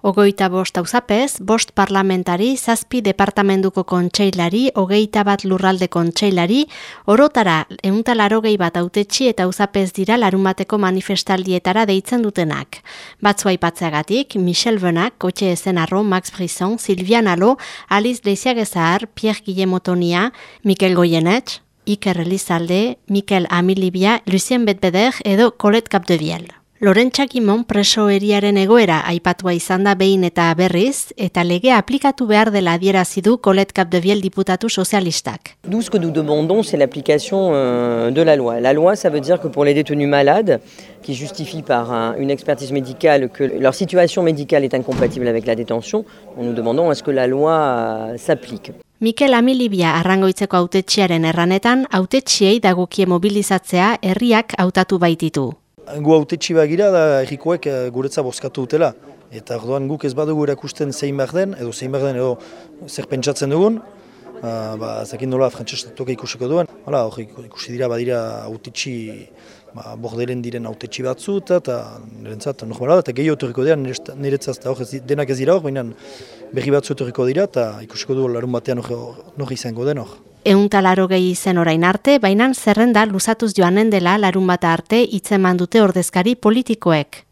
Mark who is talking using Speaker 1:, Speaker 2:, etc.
Speaker 1: Ogoita bost auzapez, bost parlamentari, zazpi departamentuko kontseilari, hogeita bat lurralde kontseilari, orotara euntalaro gehi bat autetxi eta auzapez dira larumateko manifestaldietara deitzen dutenak. Batzua ipatzeagatik, Michel Benak, Kotxe Ezenarro, Max Brisson, Silvia Nalo, Alice Leiziagezahar, Pierre Guillemotonia, Mikel Goyenetx, Iker Elizalde, Mikel Amilibia, Lucien Betbeder edo Colette Capdeviel. Lorentzak imon preso eriaren egoera aipatua izan da behin eta berriz, eta lege aplikatu behar dela adierazi du Colette Capdeviel diputatu sozialistak.
Speaker 2: Nous, ce que nous demandons, c'est l'application euh, de la loi. La loi, ça veut dire que pour les détenus malades, qui justifient par un, une expertise médicale que leur situation médicale est incompatible avec la détention, nous demandons à ce que la loi euh, s'applique.
Speaker 1: Mikel Amilibia arrangoitzeko autetxiaren erranetan, autetxiei dagokie mobilizatzea herriak hautatu baititu.
Speaker 3: Gu haute bagira da errikoek eh, guretza bozkatu dutela. Eta orduan guk ez badugu erakusten zein behar den, edo zein behar den, edo zer pentsatzen dugun, uh, ba, zakin nola frantzestatuak ikusiko duen. Hala, hori ikusi dira badira autetxi, ba, bordelen diren autetxi batzu, eta nirentzat, normala da, eta gehi autoriko dira, niretzaz, eta hori denak ez dira hor, baina berri batzu autoriko dira, eta ikusiko du larun batean hori izango den hor.
Speaker 1: Euntalaro gehi zen orain arte, baina zerrenda luzatuz joanen dela larun bat arte hitzeman dute ordezkari politikoek.